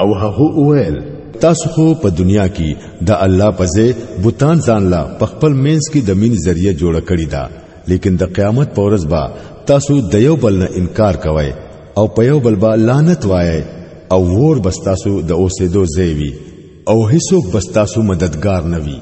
او هغه وویل تاسو خو په دنیا کې د الله په ځای بوتان ځانلا په خپل مینس کې د مین ذریعہ جوړ کړی دا لیکن د قیامت پر ورځ با تاسو د یو بل نه انکار کوئ او په یو بل با لعنت وایي او ور بس تاسو د اوسېدو ځای وي او هیڅوک بس تاسو مددگار نه وي